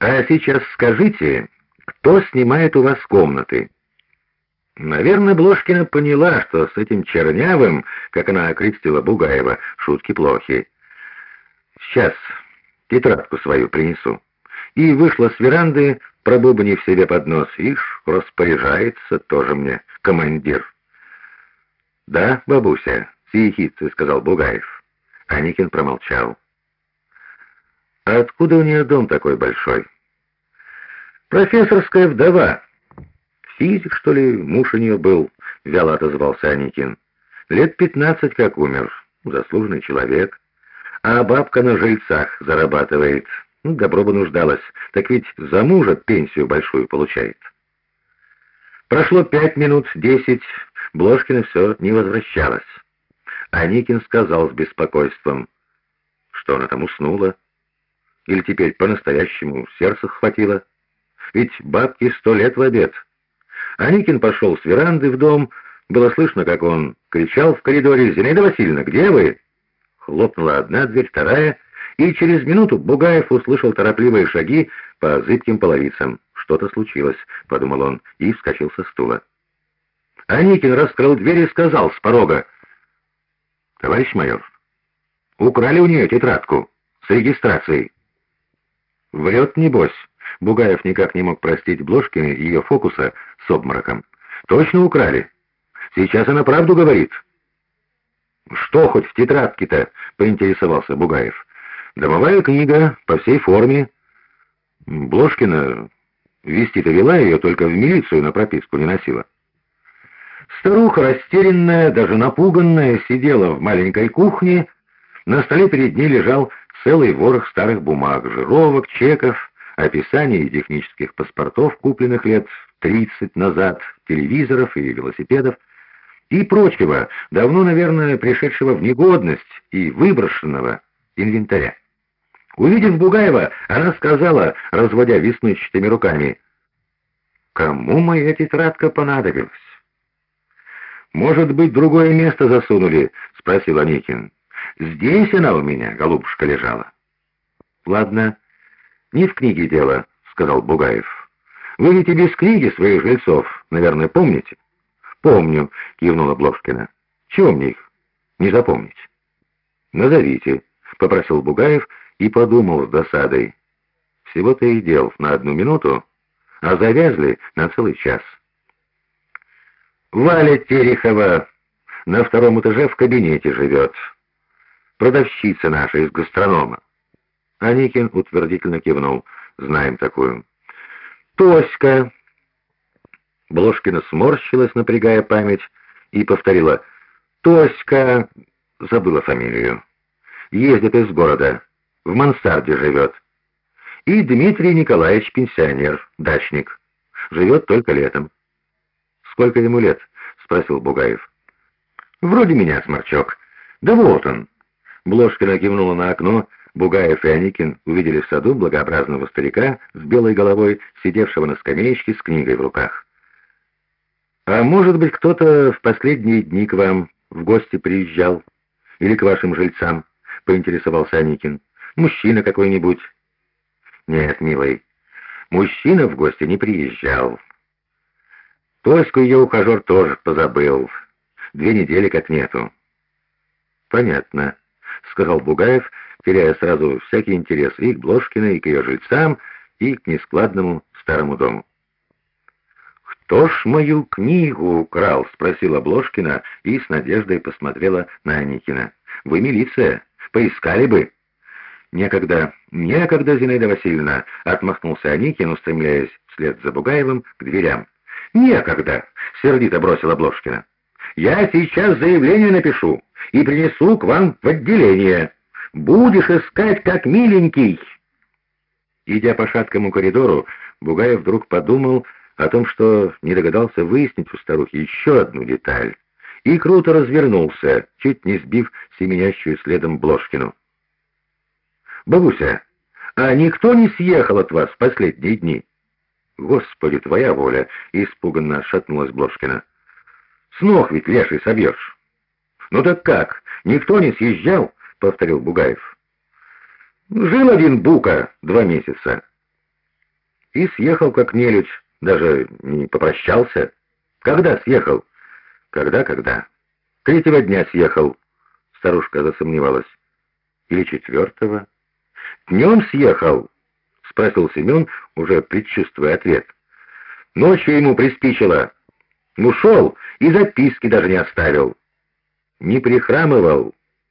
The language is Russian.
А сейчас скажите, кто снимает у вас комнаты?» Наверное, Блошкина поняла, что с этим чернявым, как она окрестила Бугаева, шутки плохи. «Сейчас тетрадку свою принесу». И вышла с веранды, пробубнив себе под нос. Ишь, распоряжается тоже мне командир. «Да, бабуся», — с сказал Бугаев. Аникин промолчал. «А откуда у нее дом такой большой?» «Профессорская вдова». «Физик, что ли, муж у нее был?» — вяло отозвался Аникин. «Лет пятнадцать как умер. Заслуженный человек. А бабка на жильцах зарабатывает. Ну, добро бы нуждалась. Так ведь за мужа пенсию большую получает». Прошло пять минут, десять. Бложкина все не возвращалась. Аникин сказал с беспокойством, что она там уснула. Или теперь по-настоящему сердце хватило. Ведь бабке сто лет в обед. Аникин пошел с веранды в дом. Было слышно, как он кричал в коридоре «Зинаида Васильевна, где вы?» Хлопнула одна дверь, вторая, и через минуту Бугаев услышал торопливые шаги по зыбким половицам. «Что-то случилось», — подумал он, и вскочил со стула. Аникин раскрыл дверь и сказал с порога. «Товарищ майор, украли у нее тетрадку с регистрацией». «Врет, небось». Бугаев никак не мог простить Бложкина ее фокуса с обмороком. «Точно украли? Сейчас она правду говорит». «Что хоть в тетрадке-то?» — поинтересовался Бугаев. «Домовая книга, по всей форме». Бложкина вести-то вела ее, только в милицию на прописку не носила. Старуха, растерянная, даже напуганная, сидела в маленькой кухне. На столе перед ней лежал целый ворох старых бумаг, жировок, чеков, описаний технических паспортов, купленных лет 30 назад, телевизоров и велосипедов, и прочего, давно, наверное, пришедшего в негодность и выброшенного инвентаря. Увидев Бугаева, она сказала, разводя веснущатыми руками, «Кому моя тетрадка понадобилась?» «Может быть, другое место засунули?» — спросил Аникин. «Здесь она у меня, голубушка, лежала». «Ладно, не в книге дело», — сказал Бугаев. «Вы ведь и без книги своих жильцов, наверное, помните?» «Помню», — кивнула Блошкина. «Чего мне их не запомнить?» «Назовите», — попросил Бугаев и подумал с досадой. «Всего-то и дел на одну минуту, а завязли на целый час». Валя Терехова на втором этаже в кабинете живет. Продавщица наша из гастронома. Аникин утвердительно кивнул. Знаем такую. Тоська. Бложкина сморщилась, напрягая память, и повторила. Тоська... Забыла фамилию. Ездит из города. В мансарде живет. И Дмитрий Николаевич пенсионер, дачник. Живет только летом. «Сколько ему лет?» — спросил Бугаев. «Вроде меня, сморчок. Да вот он». Бложкина кивнула на окно. Бугаев и Аникин увидели в саду благообразного старика с белой головой, сидевшего на скамеечке с книгой в руках. «А может быть, кто-то в последние дни к вам в гости приезжал? Или к вашим жильцам?» — поинтересовался Аникин. «Мужчина какой-нибудь?» «Нет, милый, мужчина в гости не приезжал». Тоську ее ухажер тоже позабыл. Две недели как нету. Понятно, сказал Бугаев, теряя сразу всякий интерес и к Бложкиной, и к ее жильцам, и к нескладному старому дому. «Кто ж мою книгу украл?» — спросила Бложкина и с надеждой посмотрела на Аникина. «Вы милиция. Поискали бы». «Некогда, некогда, Зинаида Васильевна!» — отмахнулся Аникин, устремляясь вслед за Бугаевым к дверям. «Некогда», — сердито бросила Бложкина. «Я сейчас заявление напишу и принесу к вам в отделение. Будешь искать как миленький». Идя по шаткому коридору, Бугаев вдруг подумал о том, что не догадался выяснить у старухи еще одну деталь, и круто развернулся, чуть не сбив семенящую следом Бложкину. «Бабуся, а никто не съехал от вас в последние дни?» «Господи, твоя воля!» — испуганно шатнулась Бложкина. «С ног ведь леший собьешь!» «Ну так как? Никто не съезжал?» — повторил Бугаев. «Жил один Бука два месяца. И съехал как нелюдь, даже не попрощался. Когда съехал? Когда-когда? Третьего дня съехал. Старушка засомневалась. Или четвертого? Днем съехал? Спросил Семен, уже предчувствуя ответ. Ночью ему приспичило. Ушел и записки даже не оставил. Не прихрамывал,